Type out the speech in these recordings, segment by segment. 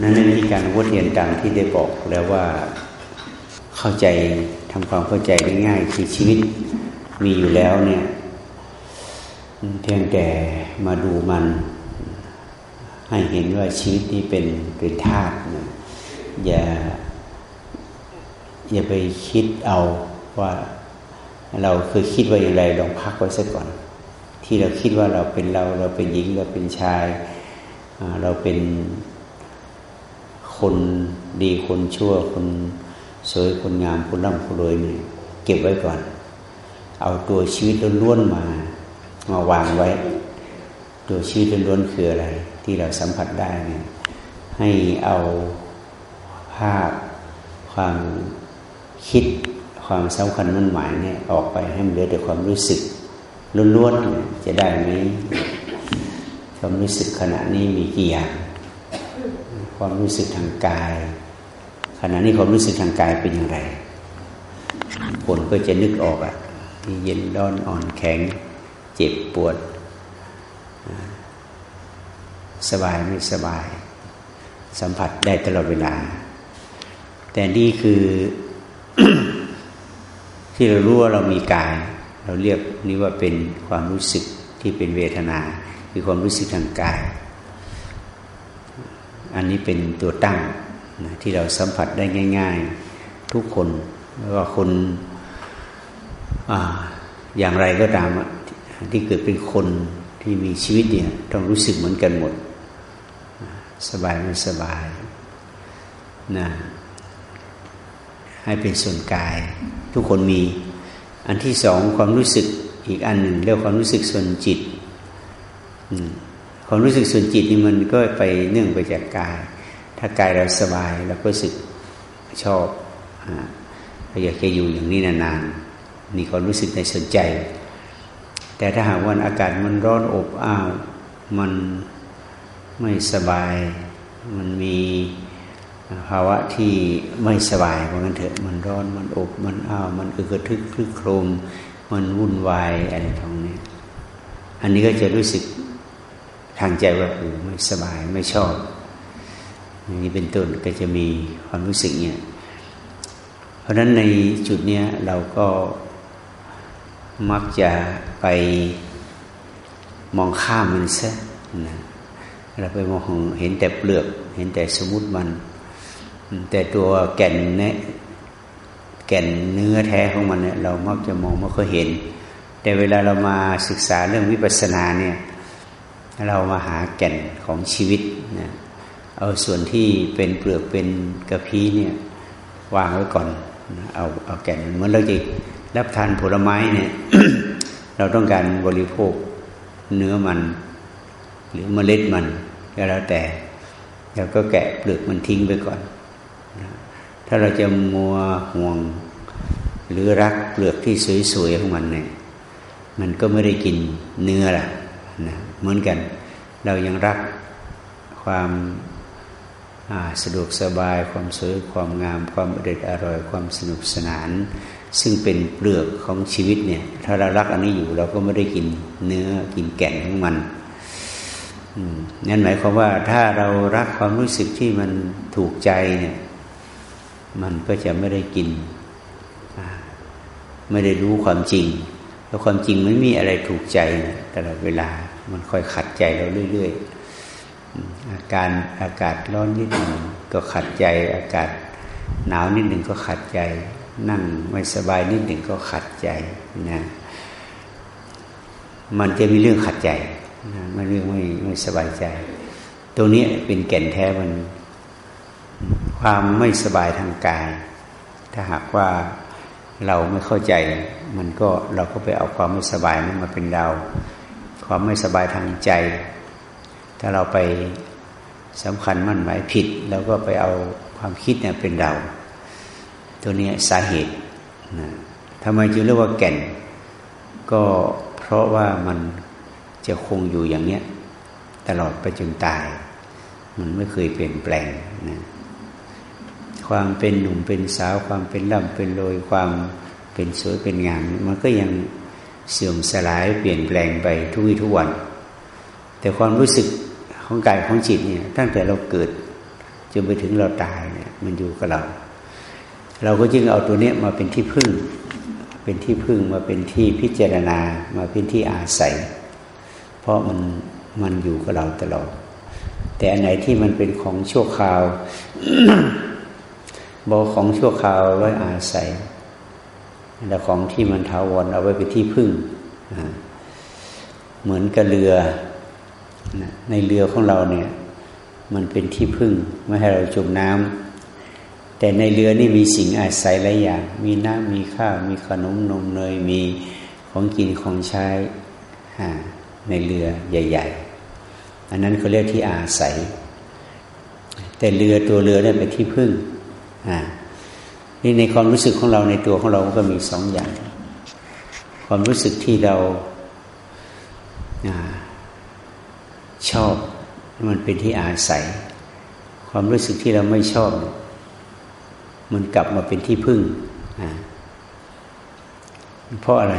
นั้นในวิธีการวัดเรียนตามที่ได้บอกแล้วว่าเข้าใจทำความเข้าใจได้ง่าย คือชีวิตมีอยู่แล้วเนี่ยเพียงแต่มาดูมัน ให้เห็นว่าชีวิตนี้เป็นเป็นธาตุอย่า อย่าไปคิดเอาว่าเราเคยคิดว่าอย่างไรลองพักไว้ซะก่อน ที่เราคิดว่าเราเป็นเรา เราเป็นหญิงเราเป็นชาย เราเป็น คนดีคนชั่ว คนสวยคนงามคนร่ำคนรวยเนี่ยเก็บไว้ก่อน เอาตัวชีวิตล้วนๆมามาวางไว้ ตัวชีวิตล้วนๆคืออะไร ที่เราสัมผัสได้เนี่ยให้เอาภาพความคิดความสำคัญมั่นหมายเนี่ยออกไปให้มันเหลือแต่ความรู้สึกล้วนๆจะได้ไหมความรู้สึกขณะนี้มีกี่อย่าง ความรู้สึกทางกาย ขณะนี้ความรู้สึกทางกายเป็นอย่างไรคนก็จะนึกออกอะมีเย็นร้อนอ่อนแข็ง เจ็บปวด สบายไม่สบาย สัมผัสได้ตลอดเวลา แต่นี่คือที่เรารู้ว่าเรามีกาย เราเรียกนี้ว่าเป็นความรู้สึกที่เป็นเวทนา คือความรู้สึกทางกาย อันนี้เป็นตัวตั้งนะที่เราสัมผัสได้ง่าย ๆ ทุกคนแล้วก็คนออย่างไรก็ตามที่เกิดเป็นคนที่มีชีวิตเนี่ยต้องรู้สึกเหมือนกันหมด สบายไม่สบายนะให้เป็นส่วนกาย ทุกคนมี อันที่สองความรู้สึกอีกอันหนึ่งเรียกความรู้สึกส่วนจิต ความรู้สึกส่วนจิตนี่มันก็ไปเนื่องไปจากกาย ถ้ากายเราสบายเราก็รู้สึกชอบอยากจะอยู่อย่างนี้นานๆนี่ความรู้สึกในสนใจ แต่ถ้าหากว่าอากาศมันร้อนอบอ้าวมันไม่สบาย มันมีภาวะที่ไม่สบายเพราะงั้นเถอะมันร้อนมันอบมันอ้าวมันอึกระทึกคลึกโครม มันวุ่นวายอะไรตรงนี้ อันนี้ก็จะรู้สึก ทางใจว่าไม่สบายไม่ชอบนี่เป็นต้นก็จะมีความรู้สึกเนี่ย เพราะฉะนั้นในจุดเนี้ยเราก็มักจะไปมองข้ามมันซะนะเราไปมองเห็นแต่เปลือก เห็นแต่สมมติมัน แต่ตัวแก่นเนี่ยแก่นเนื้อแท้ของมันเนี่ยเรามักจะมองไม่ค่อยเห็น แต่เวลาเรามาศึกษาเรื่องวิปัสสนาเนี่ย เรามาหาแก่นของชีวิตนะเอาส่วนที่เป็นเปลือกเป็นกระพี้เนี่ยวางไว้ก่อนเอาเอาแก่นเหมือนเราจะรับทานผลไม้เนี่ย เราต้องการบริโภคเนื้อมัน หรือเมล็ดมันก็แล้วแต่เราก็แกะเปลือกมันทิ้งไปก่อน ถ้าเราจะมัวห่วงหรือรักเปลือกที่สวยๆของมันเนี่ย มันก็ไม่ได้กินเนื้อล่ะนะ เหมือนกัน เรายังรักความสะดวกสบาย ความสวยความงาม ความอร่อยอร่อย ความสนุกสนาน ซึ่งเป็นเปลือกของชีวิตเนี่ย ถ้าเรารักอันนี้อยู่เราก็ไม่ได้กินเนื้อกินแก่นของมันนั่นหมายความว่าถ้าเรารักความรู้สึกที่มันถูกใจเนี่ย มันก็จะไม่ได้กิน ไม่ได้รู้ความจริง แล้วความจริงไม่มีอะไรถูกใจต่ละเวลา มันค่อยขัดใจเราเรื่อยๆอาการอากาศร้อนนิดหนึ่งก็ขัดใจ อากาศหนาวนิดหนึ่งก็ขัดใจ นั่งไม่สบายนิดหนึ่งก็ขัดใจนะมันจะมีเรื่องขัดใจนะไม่เรื่องไม่ไม่สบายใจ ตรงนี้เป็นแก่นแท้มันความไม่สบายทางกาย ถ้าหากว่าเราไม่เข้าใจ มันก็เราก็ไปเอาความไม่สบายนั้นมาเป็นเรา ความไม่สบายทางใจ ถ้าเราไปสำคัญมั่นหมายผิดเราก็ไปเอาความคิดเนี่ยเป็นเรา ตัวนี้สาเหตุนะทำไมจึงเรียกว่าแก่น ก็เพราะว่ามันจะคงอยู่อย่างเนี้ยตลอดไปจนตาย มันไม่เคยเปลี่ยนแปลงนะความเป็นหนุ่มเป็นสาวความเป็นร่ำเป็นรวยความเป็นสวยเป็นงามมันก็ยัง เสื่อมสลายเปลี่ยนแปลงไปทุกวี่ทุกวัน แต่ความรู้สึกของกายของจิตเนี่ยตั้งแต่เราเกิดจนไปถึงเราตายเนี่ยมันอยู่กับเรา เราก็จึงเอาตัวเนี้ยมาเป็นที่พึ่ง เป็นที่พึ่งมาเป็นที่พิจารณามาเป็นที่อาศัย เพราะมันมันอยู่กับเราตลอดแต่อันไหนที่มันเป็นของชั่วคราวบอกของชั่วคราวไว้อาศัย แต่ของที่มันถาวรเอาไว้เป็นที่พึ่ง เหมือนกับเรือในเรือของเราเนี่ย มันเป็นที่พึ่ง ไม่ให้เราจมน้ำแต่ในเรือนี่มีสิ่งอาศัยหลายอย่าง มีน้ำมีข้าว มีขนมนมเนยมีของกินของใช้ในเรือใหญ่ ๆ อันนั้นเขาเรียกที่อาศัย แต่เรือตัวเรือเนี่ยเป็นที่พึ่ง นี่ในความรู้สึกของเราในตัวของเราก็มีสองอย่าง ความรู้สึกที่เราชอบมันเป็นที่อาศัย ความรู้สึกที่เราไม่ชอบ มันกลับมาเป็นที่พึ่งเพราะอะไร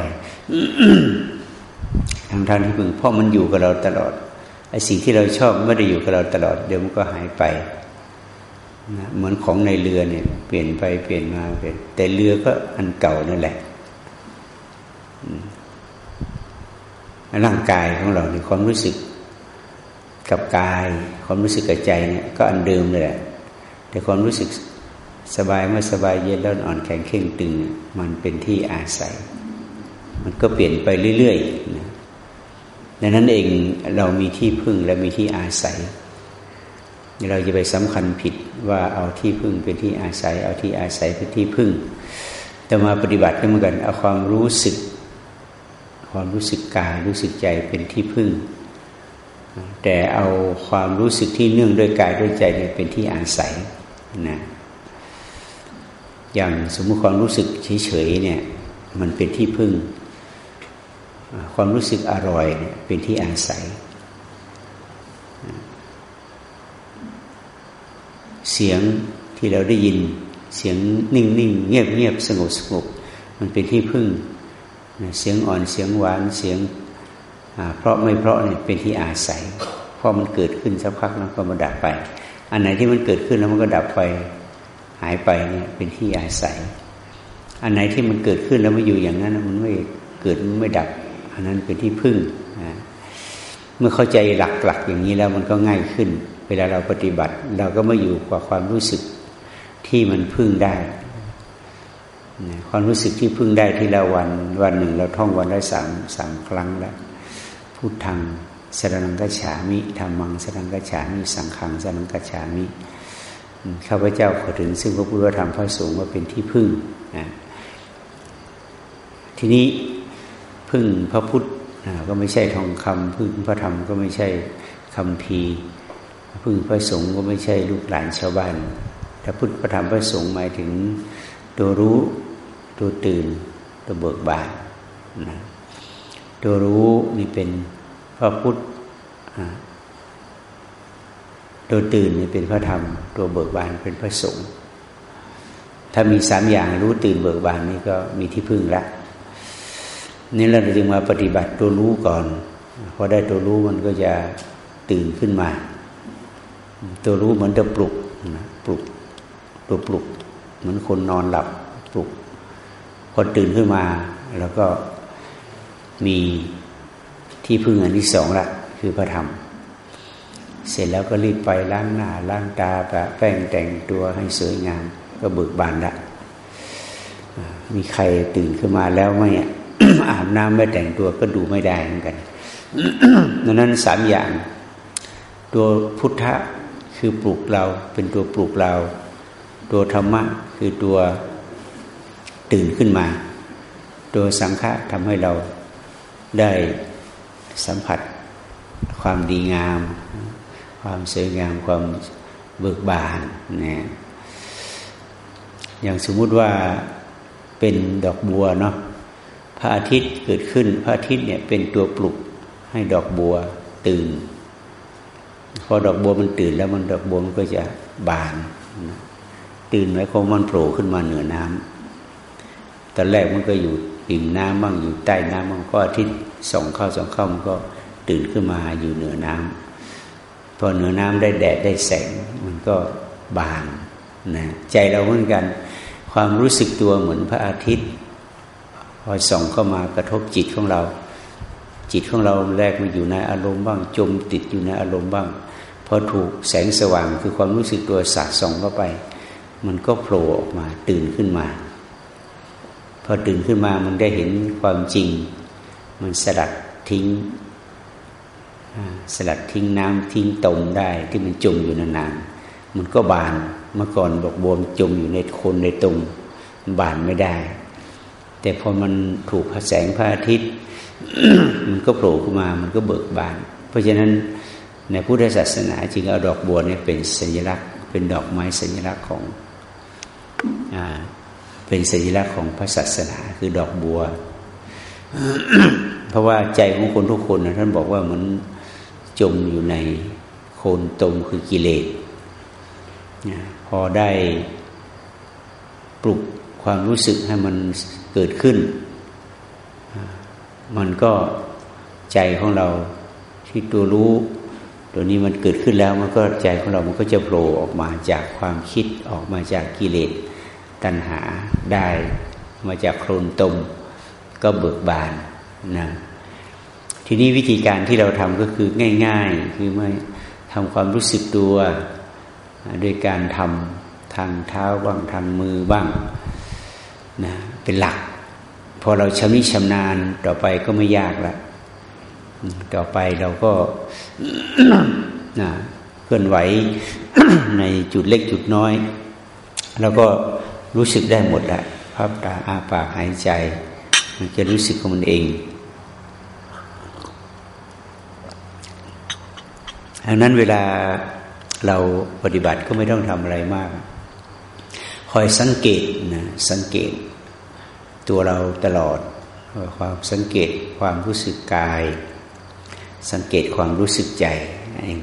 ทางทางที่พึ่งเพราะมันอยู่กับเราตลอดไอ้สิ่งที่เราชอบไม่ได้อยู่กับเราตลอด เดี๋ยวมันก็หายไป นะเหมือนของในเรือเนี่ย เปลี่ยนไปเปลี่ยนมาเปลี่ยนแต่เรือก็อันเก่านั่นแหละร่างกายของเราในความรู้สึกกับกาย ความรู้สึกกับใจเนี่ย ก็อันเดิมเลยแหละแต่ความรู้สึกสบายเมื่อสบายเย็นแล้วอ่อนแข็งเข่งตึง มันเป็นที่อาศัย มันก็เปลี่ยนไปเรื่อยๆนะดังนั้นเองเรามีที่พึ่งและมีที่อาศัย เราจะไปสำคัญผิดว่าเอาที่พึ่งเป็นที่อาศัย เอาที่อาศัยเป็นที่พึ่ง แต่มาปฏิบัติก็เหมือนกัน เอาความรู้สึก ความรู้สึกกายรู้สึกใจเป็นที่พึ่ง แต่เอาความรู้สึกที่เนื่องด้วยกายด้วยใจเนี่ยเป็นที่อาศัยนะอย่างสมมติความรู้สึกเฉยๆเนี่ยมันเป็นที่พึ่ง ความรู้สึกอร่อยเนี่ยเป็นที่อาศัย เสียงที่เราได้ยิน เสียงนิ่งนิ่งเงียบเงียบสงบสงบมันเป็นที่พึ่งเสียงอ่อนเสียงหวานเสียงเพราะไม่เพราะเนี่ยเป็นที่อาศัยเพราะมันเกิดขึ้นสักพักแล้วก็มาดับไป อันไหนที่มันเกิดขึ้นแล้วมันก็ดับไปหายไปเนี่ยเป็นที่อาศัย อันไหนที่มันเกิดขึ้นแล้วไม่อยู่อย่างนั้นมันไม่เกิดมันไม่ดับ อันนั้นเป็นที่พึ่งเมื่อเข้าใจหลักๆอย่างนี้แล้วมันก็ง่ายขึ้น เวลาเราปฏิบัติ เราก็ไม่อยู่กับความรู้สึกที่มันพึ่งได้ ความรู้สึกที่พึ่งได้ที่เราวันวันหนึ่ง เราท่องวันละสามสามครั้งแล้วพูดทางสรังกัจฉามิธรรมังสรังกัจฉามิสังขังสรังกัจฉามิข้าพเจ้าขอถึง ซึ่งพระพุทธธรรมพระสงฆ์ว่าเป็นที่พึ่งนะทีนี้พึ่งพระพุทธก็ไม่ใช่ทองคำพึ่งพระธรรมก็ไม่ใช่คำพี พึ่งพระสงฆ์ก็ไม่ใช่ลูกหลานชาวบ้านแต่พุทธประธรรมพระสงฆ์หมายถึงตัวรู้ตัวตื่นตัวเบิกบานนะตัวรู้นี่เป็นพระพุทธตัวตื่นนี่เป็นพระธรรม ตัวเบิกบานเป็นพระสงฆ์ถ้ามีสามอย่างรู้ตื่นเบิกบานนี่ก็มีที่พึ่งละนี่เราจึงมาปฏิบัติตัวรู้ก่อนพอได้ตัวรู้มันก็จะตื่นขึ้นมา ตัวรู้เหมือนจะปลุกนะปลุกตัวปลุก เหมือนคนนอนหลับปลุกพอตื่นขึ้นมา แล้วก็มีที่พึ่งอันที่สองละคือพระธรรม เสร็จแล้วก็รีบไปล้างหน้าล้างตาแปะแป้งแต่งตัวให้สวยงาม ก็เบิกบานละมีใครตื่นขึ้นมาแล้วไม่อาบน้ำไม่แต่งตัวก็ดูไม่ได้เหมือนกันดังนั้นสามอย่าง ตัวพุทธ คือปลุกเราเป็นตัวปลุกเรา ตัวธรรมะคือตัวตื่นขึ้นมา ตัวสังฆะทำให้เราได้สัมผัสความดีงาม ความสวยงามความเบิกบานนะอย่างสมมุติว่าเป็นดอกบัวเนาะพระอาทิตย์เกิดขึ้นพระอาทิตย์เนี่ยเป็นตัวปลุกให้ดอกบัวตื่น พอดอกบัวมันตื่นแล้วมันดอกบัวมันก็จะบาน ตื่นไว้คงมันโผล่ขึ้นมาเหนือน้ำตอนแรกมันก็อยู่ปิ่มน้ำบ้างอยู่ใต้น้ำบ้างก็อาทิตย์ส่องเข้าส่องเข้ามันก็ตื่นขึ้นมาอยู่เหนือน้ำพอเหนือน้ำได้แดดได้แสง มันก็บานนะใจเราเหมือนกัน ความรู้สึกตัวเหมือนพระอาทิตย์ พอส่องเข้ามากระทบจิตของเรา จิตของเราแรกมันอยู่ในอารมณ์บ้าง จมติดอยู่ในอารมณ์บ้าง พอถูกแสงสว่างคือความรู้สึกตัวสาดส่องเข้าไป มันก็โผล่ออกมาตื่นขึ้นมา พอตื่นขึ้นมามันได้เห็นความจริง มันสลัดทิ้งสลัดทิ้งน้ำทิ้งตมได้ที่มันจมอยู่นานๆ มันก็บานเมื่อก่อนบอกบวมจมอยู่ในโคนในตมบานไม่ได้ แต่พอมันถูกแสงพระอาทิตย์ มันก็โผล่ขึ้นมา มันก็เบิกบาน เพราะฉะนั้น ในพุทธศาสนาจึงเอาดอกบัวเนี่ยเป็นสัญลักษณ์ เป็นดอกไม้สัญลักษณ์ของอ่าเป็นสัญลักษณ์ของพระศาสนาคือดอกบัว เพราะว่าใจของคนทุกคนนะท่านบอกว่าเหมันจมอยู่ในโคนตมคือกิเลสพอได้ปลุกความรู้สึกให้มันเกิดขึ้น มันก็ใจของเราที่ตัวรู้ ตัวนี้มันเกิดขึ้นแล้วมันก็ใจของเรามันก็จะโผล่ออกมาจากความคิดออกมาจากกิเลสตัณหาได้มาจากโคลนตมก็เบิกบานนะทีนี้วิธีการที่เราทำก็คือง่าย ๆ คือไม่ทำความรู้สึกตัวโดยการทำทางเท้าบ้างทางมือบ้างนะเป็นหลัก พอเราชำนิชำนาญต่อไปก็ไม่ยากละ ต่อไปเราก็เคลื่อนไหวในจุดเล็กจุดน้อย แล้วก็รู้สึกได้หมดแหละภาพตาอาปากหายใจ มันจะรู้สึกของมันเองดังนั้นเวลาเราปฏิบัติก็ไม่ต้องทำอะไรมาก คอยสังเกตนะสังเกต ตัวเราตลอด ความสังเกตความรู้สึกกาย สังเกตความรู้สึกใจเอง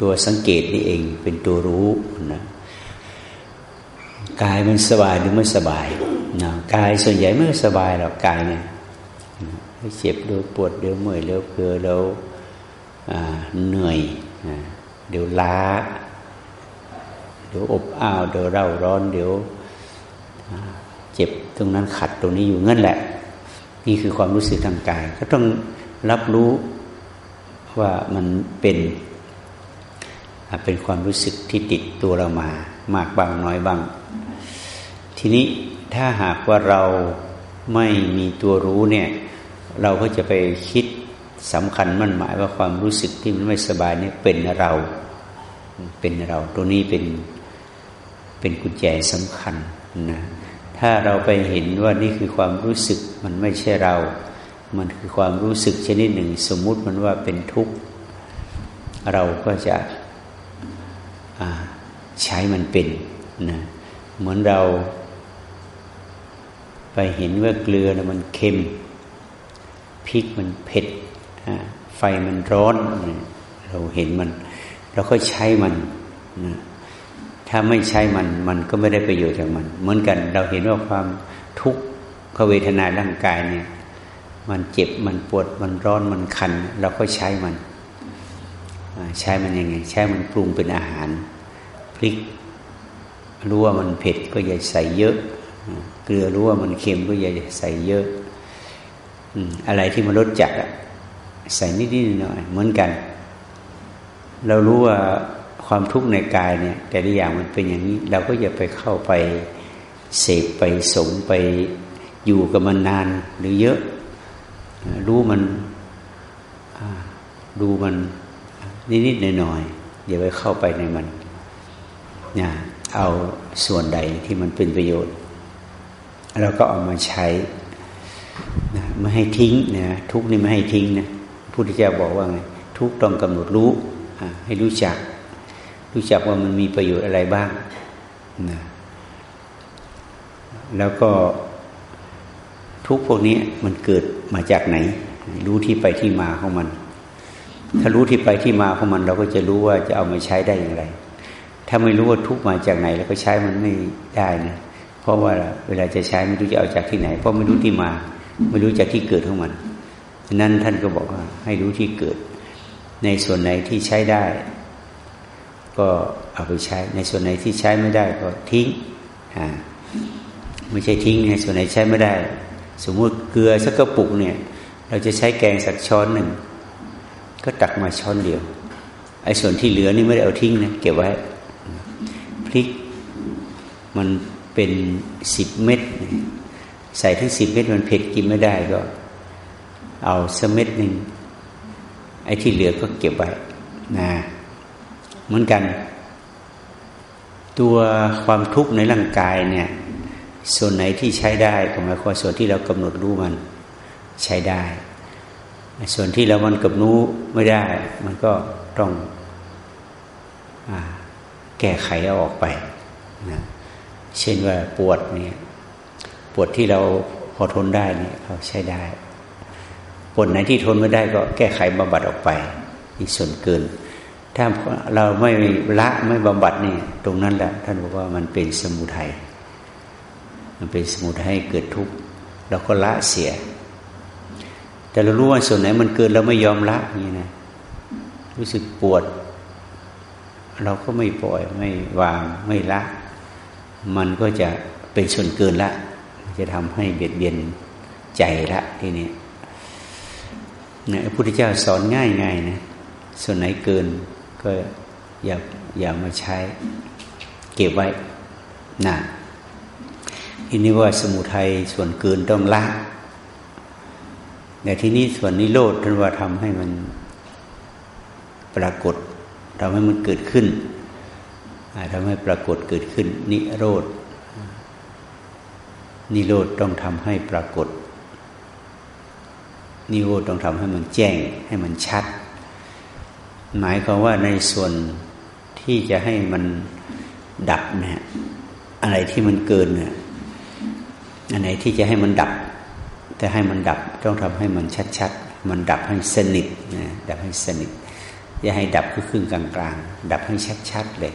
ตัวสังเกตนี่เองเป็นตัวรู้นะกายมันสบายหรือไม่สบายนะกายส่วนใหญ่ไม่สบายหรอกกายเนี่ยเจ็บเดี๋ยวปวดเดี๋ยวเมื่อยเดี๋ยวเพลียเดี๋ยวเหนื่อยเดี๋ยวล้า เดี๋ยวอบอ้าวเดี๋ยวเร่าร้อน เดี๋ยวเจ็บตรงนั้นขัดตรงนี้อยู่งั้นแหละ นี่คือความรู้สึกทางกาย ก็ต้องรับรู้ ว่ามันเป็นเป็นความรู้สึกที่ติดตัวเรามา มากบ้างน้อยบ้าง ทีนี้ถ้าหากว่าเราไม่มีตัวรู้เนี่ย เราก็จะไปคิดสำคัญมั่นหมายว่าความรู้สึกที่มันไม่สบายนี่เป็นเราเป็นเราตัวนี้เป็นเป็นกุญแจสำคัญนะถ้าเราไปเห็นว่านี่คือความรู้สึกมันไม่ใช่เรา มันคือความรู้สึกชนิดหนึ่ง สมมุติมันว่าเป็นทุกข์ เราก็จะใช้มันเป็นนะเหมือนเรา ไปเห็นว่าเกลือนะมันเค็มพริกมันเผ็ดไฟมันร้อน เราเห็นมัน เราก็ใช้มันนะถ้าไม่ใช้มันมันก็ไม่ได้ประโยชน์จากมัน เหมือนกันเราเห็นว่าความทุกขเวทนาร่างกายเนี่ย มันเจ็บมันปวดมันร้อนมันคัน เราก็ใช้มัน ใช้มันยังไง ใช้มันปรุงเป็นอาหารพริกรู้ว่ามันเผ็ดก็อย่าใส่เยอะ เกลือรู้ว่ามันเค็มก็อย่าใส่เยอะอะไรที่มันรสจัดอะใส่นิดๆหน่อยเหมือนกัน เรารู้ว่าความทุกข์ในกายเนี่ย แต่ละอย่างมันเป็นอย่างนี้ เราก็อย่าไปเข้าไปเสพไปสงไปอยู่กับมันนานหรือเยอะ รู้มันดูมันนิดๆหน่อยๆอย่าไปเข้าไปในมันนะเอาส่วนใดที่มันเป็นประโยชน์เราก็เอามาใช้นะไม่ให้ทิ้งนะทุกนี่ไม่ให้ทิ้งนะพุทธเจ้าบอกว่าไงทุกต้องกำหนดรู้ให้รู้จัก รู้จักว่ามันมีประโยชน์อะไรบ้างนะแล้วก็ ทุกพวกนี้มันเกิดมาจากไหน รู้ที่ไปที่มาของมัน ถ้ารู้ที่ไปที่มาของมัน เราก็จะรู้ว่าจะเอามาใช้ได้อย่างไร ถ้าไม่รู้ว่าทุกมาจากไหนแล้วก็ใช้มันไม่ได้นะเพราะว่าเวลาจะใช้ไม่รู้จะเอาจากที่ไหน เพราะไม่รู้ที่มา ไม่รู้จากที่เกิดของมันนั้นท่านก็บอกว่า ให้รู้ที่เกิด ในส่วนไหนที่ใช้ได้ ก็เอาไปใช้ ในส่วนไหนที่ใช้ไม่ได้ก็ทิ้งอ่าไม่ใช่ทิ้งในส่วนไหนใช้ไม่ได้ สมมติเกลือสักกระปุกเนี่ย เราจะใช้แกงสักช้อนหนึ่ง ก็ตักมาช้อนเดียว ไอ้ส่วนที่เหลือนี่ไม่ได้เอาทิ้งนะเก็บไว้ พริกมันเป็นสิบเม็ด ใส่ทั้งสิบเม็ดมันเผ็ดกินไม่ได้ก็ เอาสักเม็ดหนึ่งไอ้ที่เหลือก็เก็บไว้นะเหมือนกัน ตัวความทุกข์ในร่างกายเนี่ย ส่วนไหนที่ใช้ได้ก็หมายความส่วนที่เรากำหนดรู้มันใช้ได้ ส่วนที่เรามันกำรู้ไม่ได้ มันก็ต้องอแก้ไขเอาออกไปนะเช่นว่าปวดเนี่ยปวดที่เราพอทนได้เนี่ยเราใช้ได้ปวดไหนที่ทนไม่ได้ก็แก้ไขบำบัดออกไปนี่ส่วนเกิน ถ้าเราไม่ละไม่บำบัดนี่ตรงนั้นแหละท่านบอกว่ามันเป็นสมุทัย มันเป็นสมุทัยเกิดทุกข์เราก็ละเสีย แต่เรารู้ว่าส่วนไหนมันเกินเราไม่ยอมละนี่นะรู้สึกปวด เราก็ไม่ปล่อยไม่วางไม่ละ มันก็จะเป็นส่วนเกินละ จะทำให้เบียดเบียนใจละทีนี้นะพระพุทธเจ้าสอนง่ายง่ายนะส่วนไหนเกินก็อย่าอย่ามาใช้ เก็บไว้น่ะ ทีนี้ว่าสมุทัยส่วนเกินต้องละแต่ที่นี้ส่วนนิโรธท่านว่าทำให้มันปรากฏทำให้มันเกิดขึ้นทำให้ปรากฏเกิดขึ้น นิโรธนิโรธต้องทำให้ปรากฏ นิโรธต้องทำให้มันแจ้งให้มันชัด หมายความว่าในส่วนที่จะให้มันดับเนี่ยอะไรที่มันเกินเนี่ย อันไหนที่จะให้มันดับ แต่ให้มันดับต้องทำให้มันชัดๆ มันดับให้สนิทนะดับให้สนิทอย่าให้ดับคือครึ่งกลางๆ ดับให้ชัดๆเลย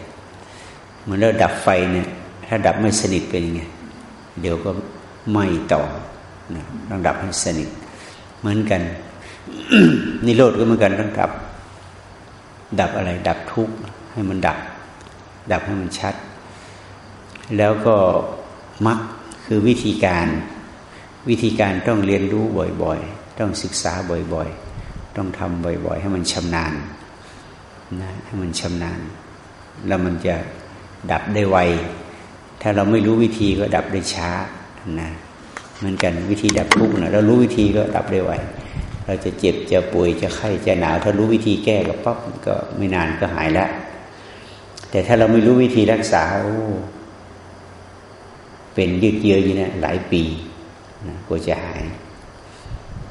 เหมือนเราดับไฟเนี่ย ถ้าดับไม่สนิทเป็นยังไงเดี๋ยวก็ไหม้ต่อนะต้องดับให้สนิท เหมือนกันนิโรธก็เหมือนกันต้องดับ ดับอะไร ดับทุกข์ให้มันดับ ดับให้มันชัด แล้วก็มักคื คือวิธีการวิธีการต้องเรียนรู้บ่อยๆ ต้องศึกษาบ่อยๆ ต้องทำบ่อยๆ ให้มันชำนาญนะให้มันชำนาญ แล้วมันจะดับได้ไว ถ้าเราไม่รู้วิธีก็ดับได้ช้านะเหมือนกันวิธีดับทุกข์นะเรารู้วิธีก็ดับได้ไว เราจะเจ็บจะป่วยจะไข้จะหนาว ถ้ารู้วิธีแก้ก็ปั๊บก็ไม่นานก็หายแล้วแต่ถ้าเราไม่รู้วิธีรักษาโอ้ เป็นยืดเยื้ออยู่นะหลายปีนะกว่าจะหาย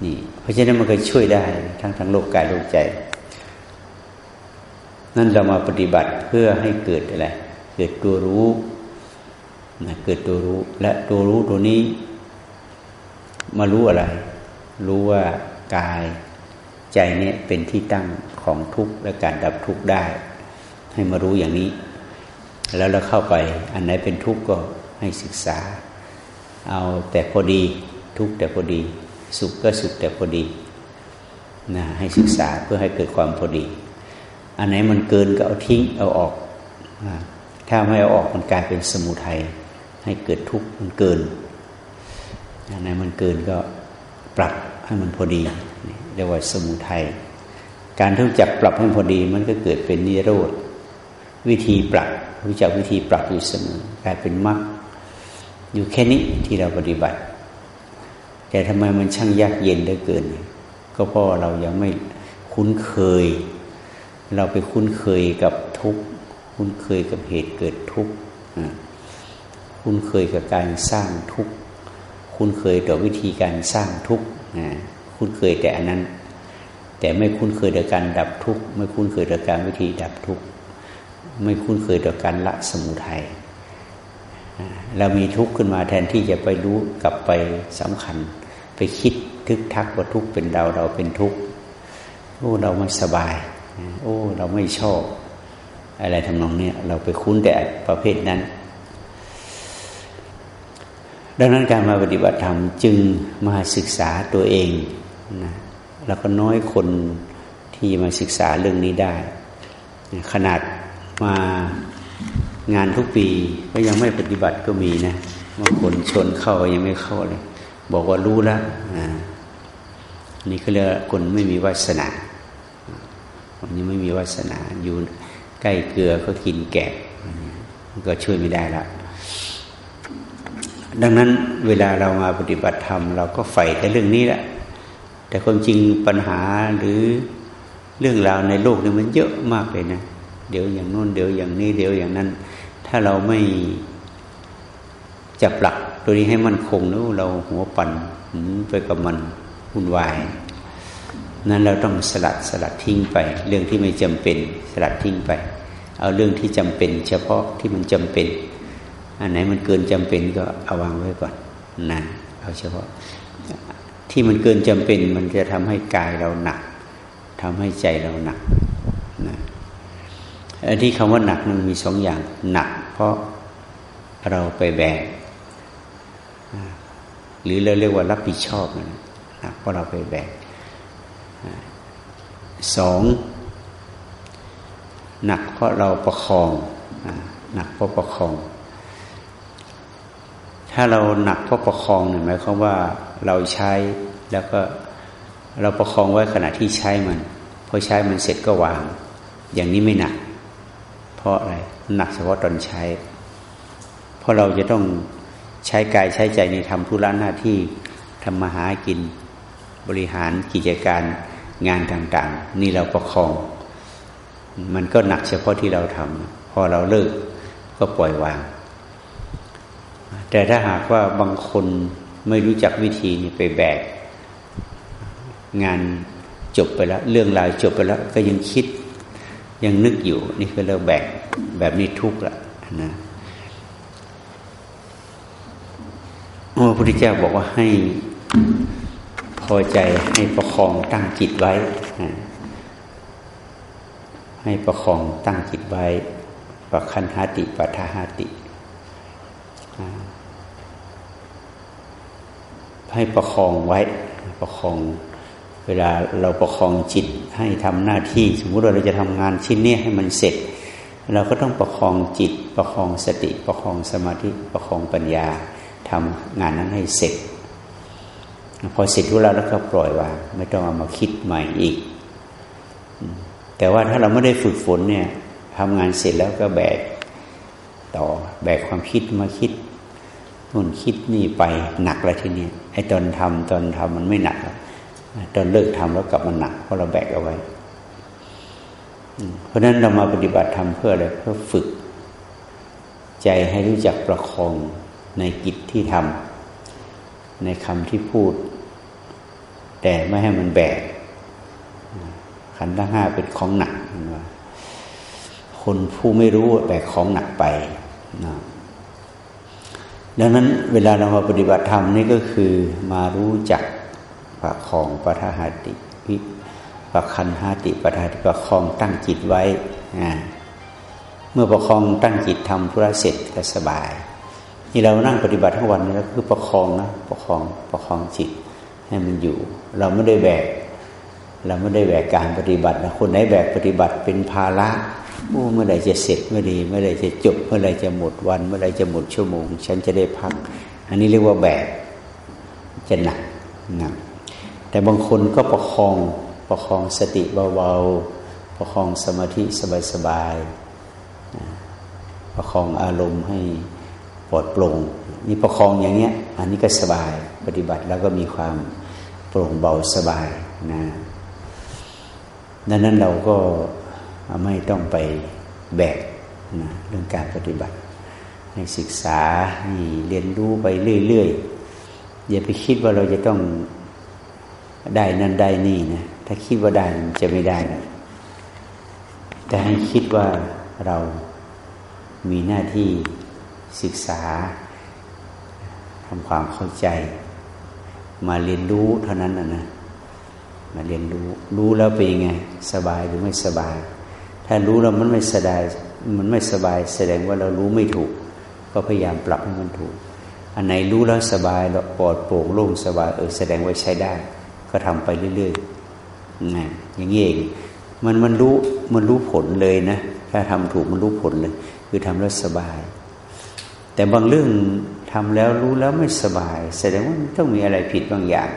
นี่ เพราะฉะนั้นมันก็ช่วยได้ทั้งทั้งโลกกายโลกใจ นั่นเรามาปฏิบัติเพื่อให้เกิดอะไร เกิดตัวรู้นะเกิดตัวรู้ และตัวรู้ตัวนี้ มารู้อะไร รู้ว่ากายใจเนี่ยเป็นที่ตั้งของทุกข์และการดับทุกข์ได้ ให้มารู้อย่างนี้ แล้วเราเข้าไป อันไหนเป็นทุกข์ก็ ให้ศึกษา เอาแต่พอดีทุกแต่พอดี สุขก็สุขแต่พอดีนะให้ศึกษาเพื่อให้เกิดความพอดี อันไหนมันเกินก็เอาทิ้งเอาออกถ้าไม่เอาออกมันกลายเป็นสมุทัยให้เกิดทุกข์มันเกินอันไหนมันเกินก็ปรับให้มันพอดีเรียกว่าสมุทัยการที่จักปรับให้พอดีมันก็เกิดเป็นนิโรธวิธีปรับรู้จักวิธีปรับอยู่เสมอกลายเป็นมรรค อยู่แค่นี้ที่เราปฏิบัติ แต่ทำไมมันช่างยากเย็นเหลือเกิน ก็เพราะเรายังไม่คุ้นเคย เราไปคุ้นเคยกับทุกข์คุ้นเคยกับเหตุเกิดทุกข์คุ้นเคยกับการสร้างทุกข์คุ้นเคยต่อวิธีการสร้างทุกข์คุ้นเคยแต่อันนั้น แต่ไม่คุ้นเคยต่อการดับทุกข์ไม่คุ้นเคยต่อการวิธีดับทุกข์ไม่คุ้นเคยต่อการละสมุทัย เรามีทุกข์ขึ้นมาแทนที่จะไปรู้กลับไปสำคัญ ไปคิดทึกทักว่าทุกข์เป็นเราเราเป็นทุกข์โอ้เราไม่สบาย โอ้เราไม่ชอบ อะไรทำนองนี้เราไปคุ้นแต่ประเภทนั้น ดังนั้นการมาปฏิบัติธรรมจึงมาศึกษาตัวเองนะแล้วก็น้อยคนที่มาศึกษาเรื่องนี้ได้ ขนาดมา งานทุกปีก็ยังไม่ปฏิบัติก็มีนะบางคนชนเข้ายังไม่เข้าเลย บอกว่ารู้แล้วอ่านี่เขาเรียกคนไม่มีวาสนาคนนี้ไม่มีวาสนาอยู่ใกล้เกลือก็กินแกะก็ช่วยไม่ได้ละดังนั้นเวลาเรามาปฏิบัติธรรม เราก็ใฝ่แต่เรื่องนี้แหละ แต่ความจริงปัญหาหรือเรื่องราวในโลกนี่มันเยอะมากเลยนะ เดี๋ยวอย่างโน้นเดี๋ยวอย่างนี้เดี๋ยวอย่างนั้น ถ้าเราไม่จับหลักตัวนี้ให้มันคงแล้วเราหัวปั่นไปกับมันวุ่นวายนั้นเราต้องสลัดสลัดทิ้งไป เรื่องที่ไม่จำเป็นสลัดทิ้งไป เอาเรื่องที่จำเป็น เฉพาะที่มันจำเป็น อันไหนมันเกินจำเป็นก็เอาวางไว้ก่อนนะเอาเฉพาะ ที่มันเกินจำเป็น มันจะทำให้กายเราหนักทำให้ใจเราหนักนะที่คำว่าหนักมันมีสองอย่างหนัก ราะเราไปแบกหรือเราเรียกว่ารับผิดชอบนะเพราะเราไปแบกสองหนักเพราะเราประคองหนักเพราะประคอง ถ้าเราหนักเพราะประคองเนี่ยหมายความว่าเราใช้แล้วก็เราประคองไว้ขณะที่ใช้มันพอใช้มันเสร็จก็วาง อย่างนี้ไม่หนัก เพราะอะไรหนักเฉพาะตอนใช้ เพราะเราจะต้องใช้กายใช้ใจในทำธุระหน้าที่ทำมาหากินบริหารกิจการงานต่าง ๆ นี่เราประคอง มันก็หนักเฉพาะที่เราทำพอเราเลิกก็ปล่อยวาง แต่ถ้าหากว่าบางคนไม่รู้จักวิธีนี่ไปแบก งานจบไปแล้ว เรื่องราวจบไปแล้ว ก็ยังคิด ยังนึกอยู่ นี่คือเราแบกแบบนี้ทุกข์ละนะพระพุทธเจ้าบอกว่าให้พอใจให้ประคองตั้งจิตไว้ ให้ประคองตั้งจิตไว้ปะคันหาติปัทหาติให้ประคองไว้ ประคอง เวลาเราประคองจิต ให้ทำหน้าที่ สมมุติว่าเราจะทำงานชิ้นนี้ให้มันเสร็จ เราก็ต้องประคองจิต ประคองสติ ประคองสมาธิประคองปัญญาทำงานนั้นให้เสร็จ พอเสร็จทุแล้วแล้วก็ปล่อยวางไม่ต้องเอามาคิดใหม่อีก แต่ว่าถ้าเราไม่ได้ฝึกฝนเนี่ยทำงานเสร็จแล้วก็แบกต่อแบกความคิดมาคิดนู่นคิดนี่ไปหนักแล้วทีนี้ไอ้ตอนทำตอนทำมันไม่หนัก ตอนเลิกทำแล้วกลับมาหนักเพราะเราแบกเอาไว้ เพราะฉะนั้นเรามาปฏิบัติทำเพื่ออะไรเพื่อฝึก ใจให้รู้จักประคองในกิจที่ทำในคำที่พูด แต่ไม่ให้มันแบก ขันธ์ทั้งห้าเป็นของหนักคนผู้ไม่รู้แบกของหนักไปนะดังนั้นเวลาเรามาปฏิบัติธรรมนี่ก็คือมารู้จัก ประคองปทหาติวิประคันหาติปทาติประคองตั้งจิตไว้เมื่อประคองตั้งจิตทำธุระเสร็จก็สบาย นี่เรานั่งปฏิบัติทั้งวันนี่ก็คือประคองนะประคองประคองจิตให้มันอยู่ เราไม่ได้แบกเราไม่ได้แบกการปฏิบัตินะคนไหนแบกปฏิบัติเป็นภาระโอ้เมื่อไรจะเสร็จเมื่อไรเมื่อไรจะจบ เมื่อไรจะหมดวัน เมื่อไรจะหมดชั่วโมง ฉันจะได้พัก อันนี้เรียกว่าแบกจะหนักหนัก แต่บางคนก็ประคองประคองสติเบาๆ ประคองสมาธิสบายๆ ประคองอารมณ์ให้ปลอดโปร่งนี่ประคองอย่างเงี้ย อันนี้ก็สบายปฏิบัติแล้วก็มีความโปร่งเบาสบายนะดังนั้นเราก็ไม่ต้องไปแบกนะเรื่องการปฏิบัติ ให้ศึกษาให้เรียนรู้ไปเรื่อยๆอย่าไปคิดว่าเราจะต้อง ได้นั่นได้นี่นะถ้าคิดว่าได้มันจะไม่ได้นะแต่ให้คิดว่าเรามีหน้าที่ศึกษาทำความเข้าใจ มาเรียนรู้เท่านั้นนะนะมาเรียนรู้ รู้แล้วเป็นยังไง สบายหรือไม่สบาย ถ้ารู้แล้วมันไม่สบาย มันไม่สบาย แสดงว่าเรารู้ไม่ถูก ก็พยายามปรับให้มันถูก อันไหนรู้แล้วสบายเราปลอดโปร่งโล่งสบายเออแสดงว่าใช้ได้ ก็ทำไปเรื่อยๆนะอย่างนี้เองมันมันรู้มันรู้ผลเลยนะ ถ้าทำถูกมันรู้ผลเลย คือทำแล้วสบาย แต่บางเรื่องทำแล้วรู้แล้วไม่สบาย แสดงว่าต้องมีอะไรผิดบางอย่าง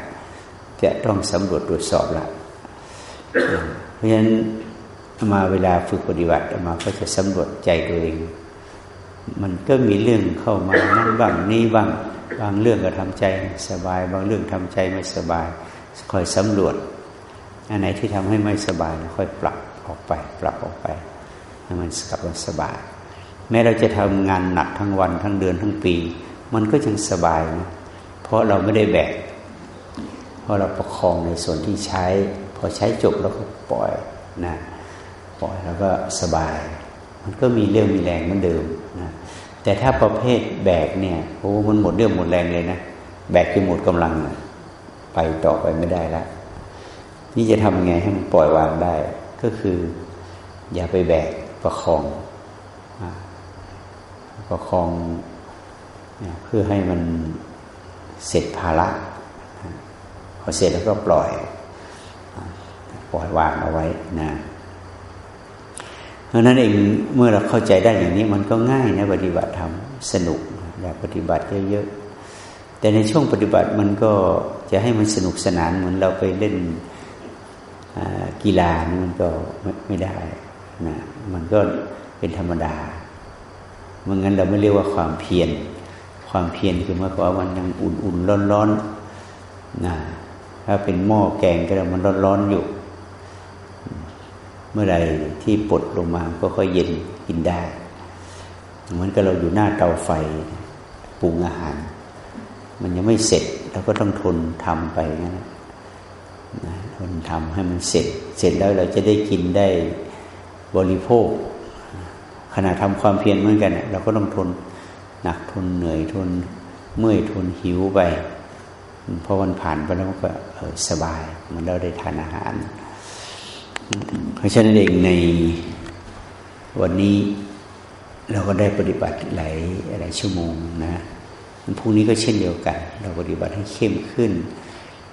จะต้องสำรวจตรวจสอบละเพราะฉะนั้นมาเวลาฝึกปฏิบัติมาก็จะสำรวจใจตัวเอง มันก็มีเรื่องเข้ามานั่นบ้างนี่บ้าง บางเรื่องก็ทำใจสบาย บางเรื่องทำใจไม่สบาย คอยสำรวจอันไหนที่ทำให้ไม่สบายค่อยปรับออกไป ปรับออกไปให้มันกลับมาสบาย แม้เราจะทำงานหนักทั้งวันทั้งเดือนทั้งปี มันก็ยังสบายนะเพราะเราไม่ได้แบกเพราะเราประคองในส่วนที่ใช้ พอใช้จบแล้วก็ปล่อยนะปล่อยแล้วก็สบาย มันก็มีเรื่องมีแรงเหมือนเดิมนะแต่ถ้าประเภทแบกเนี่ยโอ้มันหมดเรื่องหมดแรงเลยนะแบกจนหมดกำลัง ไปต่อไปไม่ได้แล้วนี่จะทำไงให้มันปล่อยวางได้ ก็คือ อย่าไปแบกประคองประคองเพื่อให้มันเสร็จภาระพอเสร็จแล้วก็ปล่อยปล่อยวางเอาไว้นะเพราะนั้นเองเมื่อเราเข้าใจได้อย่างนี้มันก็ง่ายนะปฏิบัติธรรมสนุกอยากปฏิบัติเยอะๆแต่ในช่วงปฏิบัติมันก็ จะให้มันสนุกสนานเหมือนเราไปเล่นกีฬานี่มันก็ไม่ได้นะมันก็เป็นธรรมดาเมื่องั้นเราไม่เรียกว่าความเพียรความเพียรคือเมื่อก่อนมันยังอุ่นๆร้อนๆนะถ้าเป็นหม้อแกงก็มันร้อนๆอยู่ เมื่อไรที่ปลดลงมาก็ค่อยเย็นกินได้เหมือนกับเราอยู่หน้าเตาไฟปรุงอาหาร มันยังไม่เสร็จ เราก็ต้องทนทำไปนะนะทนทำให้มันเสร็จ เสร็จแล้วเราจะได้กินได้บริโภค ขณะทำความเพียรเหมือนกันเราก็ต้องทนหนักทนเหนื่อยทนเมื่อยทนหิวไปพอวันผ่านไปแล้วก็สบายเหมือนเราได้ทานอาหาร เพราะฉะนั้นเองในวันนี้เราก็ได้ปฏิบัติหลายหลายชั่วโมงนะ พรุ่งนี้ก็เช่นเดียวกัน เราปฏิบัติให้เข้มขึ้น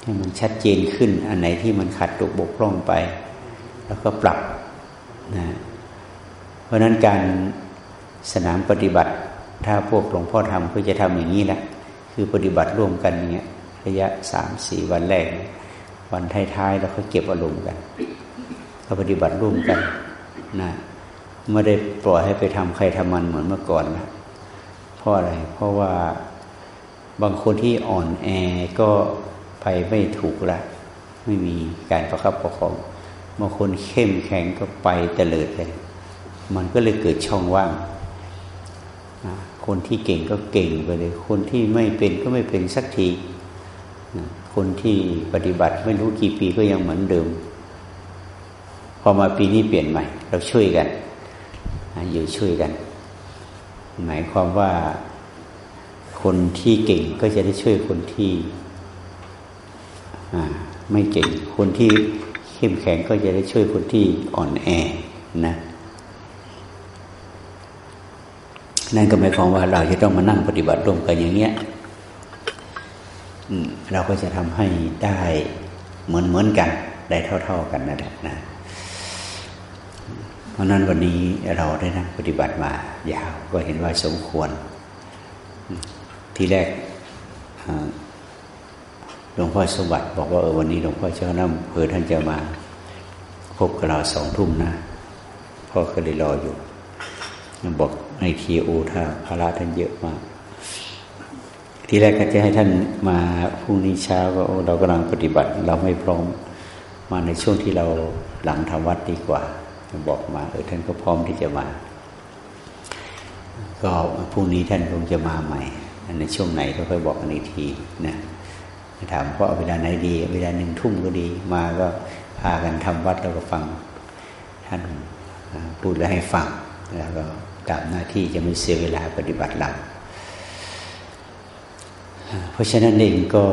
ให้มันชัดเจนขึ้น อันไหนที่มันขัดตกบกพร่องไป แล้วก็ปรับนะเพราะนั้นการสนามปฏิบัติ ถ้าพวกหลวงพ่อทำก็จะทำอย่างนี้แหละ คือปฏิบัติร่วมกันเนี้ยระยะสามสี่วันแรก วันท้ายๆแล้วก็เก็บอารมณ์กันก็ปฏิบัติร่วมกันนะไม่ได้ปล่อยให้ไปทำใครทำมันเหมือนเมื่อก่อนนะเพราะอะไร เพราะว่า บางคนที่อ่อนแอก็ไปไม่ถูกละ ไม่มีการประคับประคองบางคนเข้มแข็งก็ไปเตลิดเลย มันก็เลยเกิดช่องว่าง คนที่เก่งก็เก่งไปเลย คนที่ไม่เป็นก็ไม่เป็นสักทีคนที่ปฏิบัติไม่รู้กี่ปีก็ยังเหมือนเดิม พอมาปีนี้เปลี่ยนใหม่ เราช่วยกัน อยู่ช่วยกัน หมายความว่า คนที่เก่งก็จะได้ช่วยคนที่ไม่เก่ง คนที่เข้มแข็งก็จะได้ช่วยคนที่อ่อนแอนะนั่นก็หมายความว่าเราจะต้องมานั่งปฏิบัติร่วมกันอย่างเนี้ยเราก็จะทำให้ได้เหมือนเหมือนกัน ได้เท่า ๆกันนั่นแหละนะเพราะนั้นวันนี้เราได้นั่งปฏิบัติมายาวก็เห็นว่าสมควร ที่แรกหลวงพ่อสมบัติบอกว่าเออวันนี้หลวงพ่อเจ้าน้ำเพอท่านจะมาพบกับเราสองทุ่มนะพ่อก็เลยรออยู่บอกในทีโอถ้าภาระท่านเยอะมาก ทีแรกก็จะให้ท่านมาพรุ่งนี้เช้าก็เรากำลังปฏิบัติ เราไม่พร้อมมาในช่วงที่เราหลังทำวัดดีกว่า บอกมาเออท่านก็พร้อมที่จะมา ก็พรุ่งนี้ท่านคงจะมาใหม่ ในช่วงไหนก็ค่อยบอกกันอีกทีนะถามว่าเวลาไหนดี เวลาหนึ่งทุ่มก็ดี มาก็พากันทำวัดแล้วก็ฟัง ท่านพูดแล้วให้ฟัง แล้วก็ตามหน้าที่จะไม่เสียเวลาปฏิบัติเราเพราะฉะนั้นเองก็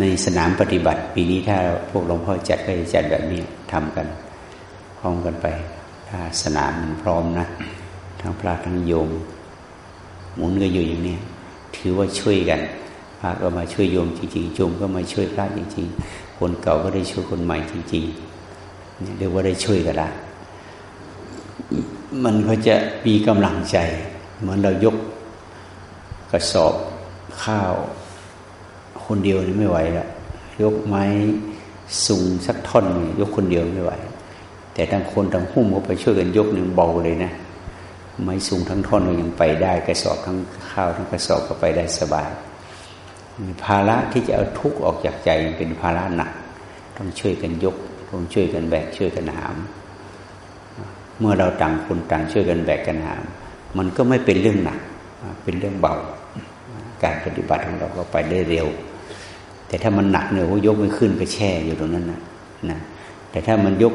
ในสนามปฏิบัติ ปีนี้ถ้าพวกหลวงพ่อจัดก็จะจัดแบบนี้ทำกันพร้อมกันไป ถ้าสนามมันพร้อมนะ ทั้งพระทั้งโยม หมุนก็อยู่อย่างนี้ ถือว่าช่วยกันพระก็มาช่วยโยมจริงๆโยมก็มาช่วยพระจริง ๆ คนเก่าก็ได้ช่วยคนใหม่จริงๆเรียกว่าได้ช่วยกันละมันก็จะมีกำลังใจ เหมือนเรายกกระสอบข้าว คนเดียวนี่ไม่ไหวละยกไม้สูงสักท่อนยกคนเดียวไม่ไหว แต่ทั้งคนทั้งหุ้มก็ไปช่วยกันยกหนึ่งเบาเลยนะ ไม้สูงทั้งท่อนก็ยังไปได้กระสอบทั้งข้าวทั้งกระสอบก็ไปได้สบายภาระที่จะเอาทุกข์ออกจากใจเป็นภาระหนัก ต้องช่วยกันยกต้องช่วยกันแบกช่วยกันหาม เมื่อเราต่างคนต่างช่วยกันแบกกันหาม มันก็ไม่เป็นเรื่องหนัก เป็นเรื่องเบา การปฏิบัติของเราก็ไปได้เร็ว แต่ถ้ามันหนักเนี่ยยกไม่ขึ้นก็แช่อยู่ตรงนั้นนะนะแต่ถ้ามันยก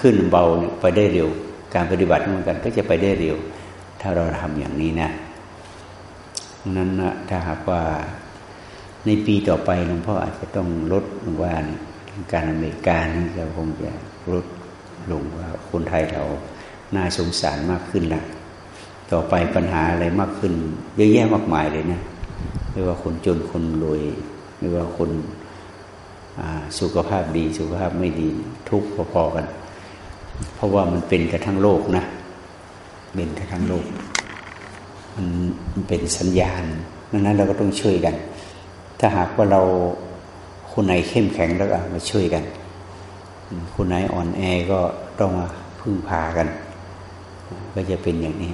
ขึ้นเบาเนี่ยไปได้เร็ว การปฏิบัติเหมือนกันก็จะไปได้เร็ว ถ้าเราทำอย่างนี้นะนั้นนะถ้าหากว่าในปีต่อไปหลวงพ่ออาจจะต้องลดลงว่าการอเมริกานี่จะคงจะลดลงว่าคนไทยเราน่าสงสารมากขึ้นละต่อไปปัญหาอะไรมากขึ้นเยอะแยะมากมายเลยนะไม่ว่าคนจนคนรวยไม่ว่าคนสุขภาพดี สุขภาพไม่ดีทุกพอๆกัน เพราะว่ามันเป็นกันทั้งโลกนะ เป็นกันทั้งโลก มันเป็นสัญญาณนั้นเราก็ต้องช่วยกัน ถ้าหากว่าเราคนไหนเข้มแข็งแล้วก็มาช่วยกัน คนไหนอ่อนแอก็ต้องมาพึ่งพากัน ก็จะเป็นอย่างนี้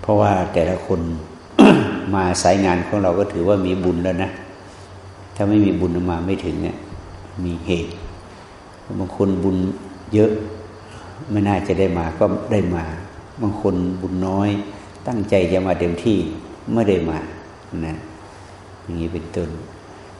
เพราะว่าแต่ละคนมาสายงานของเราก็ถือว่ามีบุญแล้วนะ ถ้าไม่มีบุญมาไม่ถึงเนี่ย มีเหตุ บางคนบุญเยอะ ไม่น่าจะได้มาก็ได้มา บางคนบุญน้อย ตั้งใจจะมาเต็มที่ไม่ได้มานะอย่างนี้เป็นต้น